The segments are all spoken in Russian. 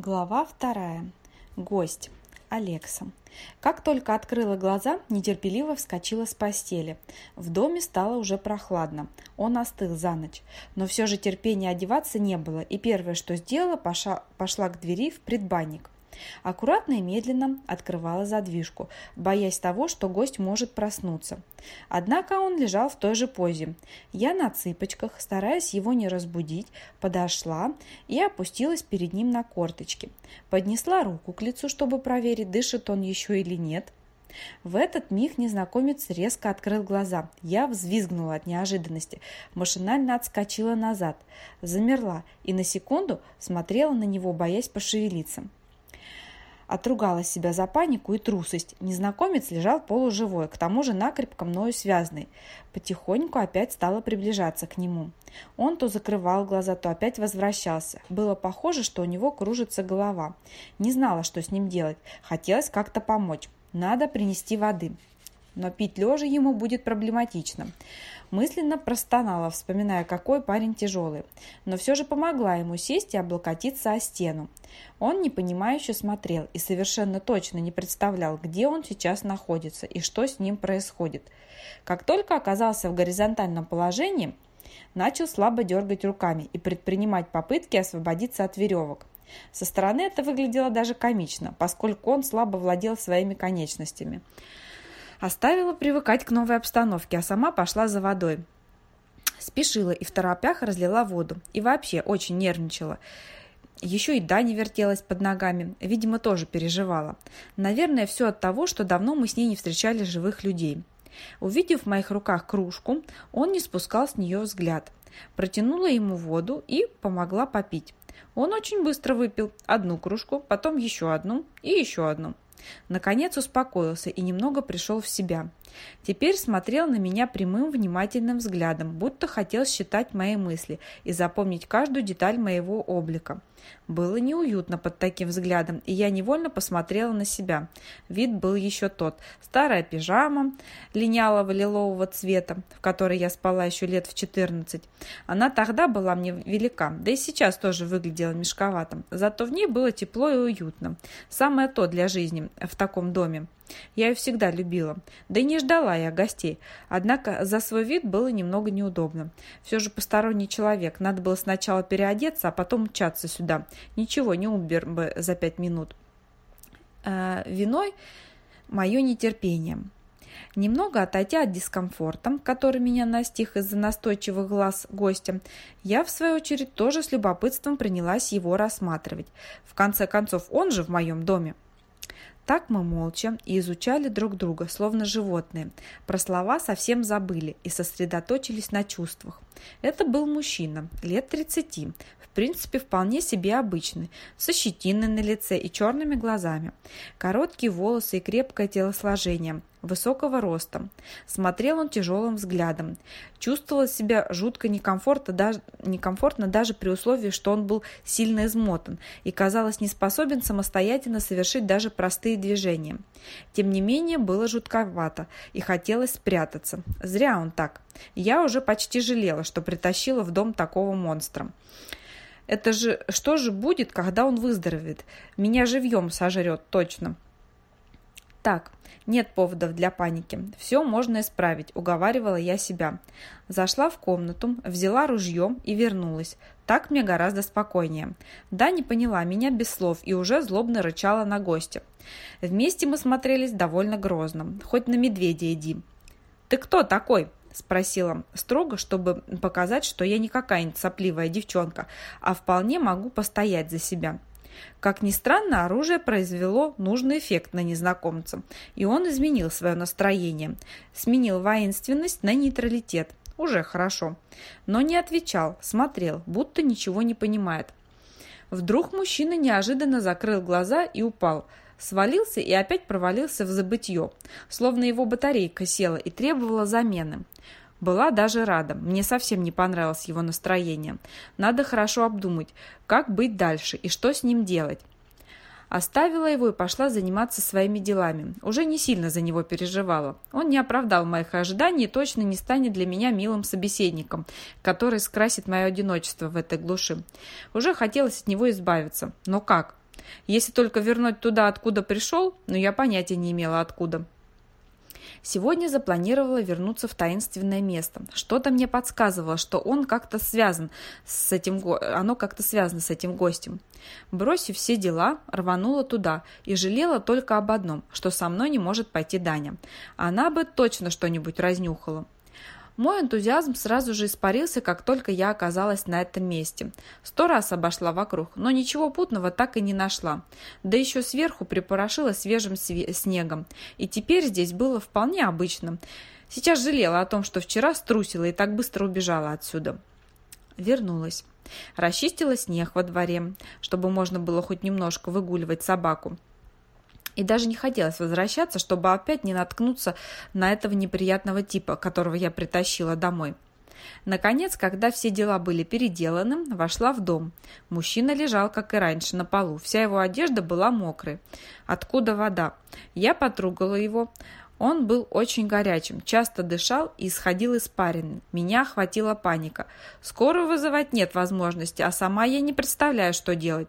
Глава вторая. Гость. Алекса. Как только открыла глаза, нетерпеливо вскочила с постели. В доме стало уже прохладно. Он остыл за ночь. Но все же терпения одеваться не было, и первое, что сделала, пошла, пошла к двери в предбанник. Аккуратно и медленно открывала задвижку, боясь того, что гость может проснуться. Однако он лежал в той же позе. Я на цыпочках, стараясь его не разбудить, подошла и опустилась перед ним на корточки. Поднесла руку к лицу, чтобы проверить, дышит он еще или нет. В этот миг незнакомец резко открыл глаза. Я взвизгнула от неожиданности, машинально отскочила назад, замерла и на секунду смотрела на него, боясь пошевелиться. Отругала себя за панику и трусость. Незнакомец лежал полуживой, к тому же накрепко мною связанный. Потихоньку опять стала приближаться к нему. Он то закрывал глаза, то опять возвращался. Было похоже, что у него кружится голова. Не знала, что с ним делать. Хотелось как-то помочь. Надо принести воды. Но пить лежа ему будет проблематично. Мысленно простонала, вспоминая, какой парень тяжелый. Но все же помогла ему сесть и облокотиться о стену. Он непонимающе смотрел и совершенно точно не представлял, где он сейчас находится и что с ним происходит. Как только оказался в горизонтальном положении, начал слабо дергать руками и предпринимать попытки освободиться от веревок. Со стороны это выглядело даже комично, поскольку он слабо владел своими конечностями. Оставила привыкать к новой обстановке, а сама пошла за водой. Спешила и в торопях разлила воду. И вообще очень нервничала. Еще и Дани вертелась под ногами, видимо, тоже переживала. Наверное, все от того, что давно мы с ней не встречали живых людей. Увидев в моих руках кружку, он не спускал с нее взгляд. Протянула ему воду и помогла попить. Он очень быстро выпил одну кружку, потом еще одну и еще одну. Наконец успокоился и немного пришел в себя. Теперь смотрел на меня прямым внимательным взглядом, будто хотел считать мои мысли и запомнить каждую деталь моего облика. Было неуютно под таким взглядом, и я невольно посмотрела на себя. Вид был еще тот. Старая пижама линялого лилового цвета, в которой я спала еще лет в 14. Она тогда была мне велика, да и сейчас тоже выглядела мешковатым. Зато в ней было тепло и уютно. Самое то для жизни в таком доме. Я ее всегда любила. Да и не ждала я гостей. Однако за свой вид было немного неудобно. Все же посторонний человек. Надо было сначала переодеться, а потом мчаться сюда. Ничего, не умер бы за пять минут. Э, виной мое нетерпение. Немного отойдя от дискомфорта, который меня настиг из-за настойчивых глаз гостя, я, в свою очередь, тоже с любопытством принялась его рассматривать. В конце концов, он же в моем доме. Так мы молча и изучали друг друга, словно животные. Про слова совсем забыли и сосредоточились на чувствах. Это был мужчина, лет 30, в принципе, вполне себе обычный, со щетиной на лице и черными глазами. Короткие волосы и крепкое телосложение, высокого роста. Смотрел он тяжелым взглядом. Чувствовал себя жутко некомфортно даже, некомфортно даже при условии, что он был сильно измотан и, казалось, не способен самостоятельно совершить даже простые движения. Тем не менее, было жутковато и хотелось спрятаться. Зря он так. Я уже почти жалела, что притащила в дом такого монстра. Это же что же будет, когда он выздоровеет? Меня живьем сожрет, точно. Так, нет поводов для паники. Все можно исправить, уговаривала я себя. Зашла в комнату, взяла ружье и вернулась. Так мне гораздо спокойнее. Да, не поняла меня без слов и уже злобно рычала на гостя. Вместе мы смотрелись довольно грозно. Хоть на медведя иди. «Ты кто такой?» – спросила строго, чтобы показать, что я не какая-нибудь сопливая девчонка, а вполне могу постоять за себя. Как ни странно, оружие произвело нужный эффект на незнакомца, и он изменил свое настроение, сменил воинственность на нейтралитет. Уже хорошо. Но не отвечал, смотрел, будто ничего не понимает. Вдруг мужчина неожиданно закрыл глаза и упал. Свалился и опять провалился в забытье, словно его батарейка села и требовала замены. Была даже рада. Мне совсем не понравилось его настроение. Надо хорошо обдумать, как быть дальше и что с ним делать. Оставила его и пошла заниматься своими делами. Уже не сильно за него переживала. Он не оправдал моих ожиданий и точно не станет для меня милым собеседником, который скрасит мое одиночество в этой глуши. Уже хотелось от него избавиться. Но как? Если только вернуть туда, откуда пришел, но я понятия не имела откуда. Сегодня запланировала вернуться в таинственное место. Что-то мне подсказывало, что он как-то связан с этим, оно как-то связано с этим гостем. Бросив все дела, рванула туда и жалела только об одном, что со мной не может пойти Даня. Она бы точно что-нибудь разнюхала. Мой энтузиазм сразу же испарился, как только я оказалась на этом месте. Сто раз обошла вокруг, но ничего путного так и не нашла. Да еще сверху припорошила свежим снегом. И теперь здесь было вполне обычно. Сейчас жалела о том, что вчера струсила и так быстро убежала отсюда. Вернулась. Расчистила снег во дворе, чтобы можно было хоть немножко выгуливать собаку. И даже не хотелось возвращаться, чтобы опять не наткнуться на этого неприятного типа, которого я притащила домой. Наконец, когда все дела были переделаны, вошла в дом. Мужчина лежал, как и раньше, на полу. Вся его одежда была мокрой. Откуда вода? Я потрогала его. Он был очень горячим, часто дышал и исходил испарин. Меня охватила паника. Скорую вызывать нет возможности, а сама я не представляю, что делать.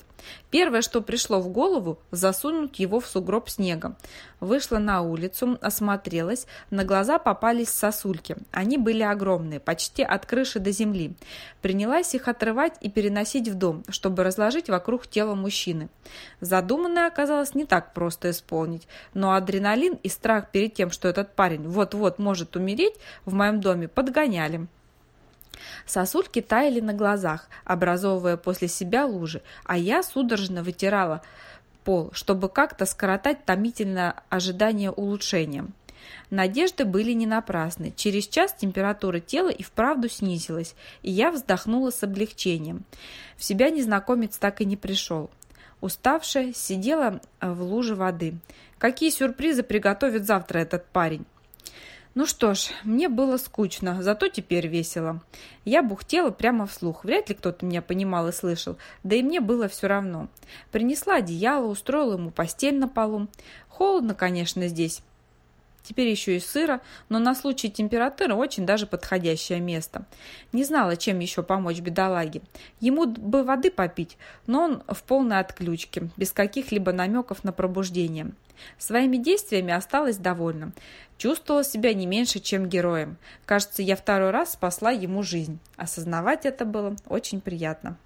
Первое, что пришло в голову, засунуть его в сугроб снега. Вышла на улицу, осмотрелась, на глаза попались сосульки. Они были огромные, почти от крыши до земли. Принялась их отрывать и переносить в дом, чтобы разложить вокруг тела мужчины. Задуманное оказалось не так просто исполнить, но адреналин и страх перед тем, что этот парень вот-вот может умереть, в моем доме подгоняли. Сосульки таяли на глазах, образовывая после себя лужи, а я судорожно вытирала пол, чтобы как-то скоротать томительное ожидание улучшения. Надежды были не напрасны. Через час температура тела и вправду снизилась, и я вздохнула с облегчением. В себя незнакомец так и не пришел. Уставшая, сидела в луже воды. Какие сюрпризы приготовит завтра этот парень? Ну что ж, мне было скучно, зато теперь весело. Я бухтела прямо вслух, вряд ли кто-то меня понимал и слышал, да и мне было все равно. Принесла одеяло, устроила ему постель на полу. Холодно, конечно, здесь. Теперь еще и сыро, но на случай температуры очень даже подходящее место. Не знала, чем еще помочь бедолаге. Ему бы воды попить, но он в полной отключке, без каких-либо намеков на пробуждение. Своими действиями осталась довольна. Чувствовала себя не меньше, чем героем. Кажется, я второй раз спасла ему жизнь. Осознавать это было очень приятно.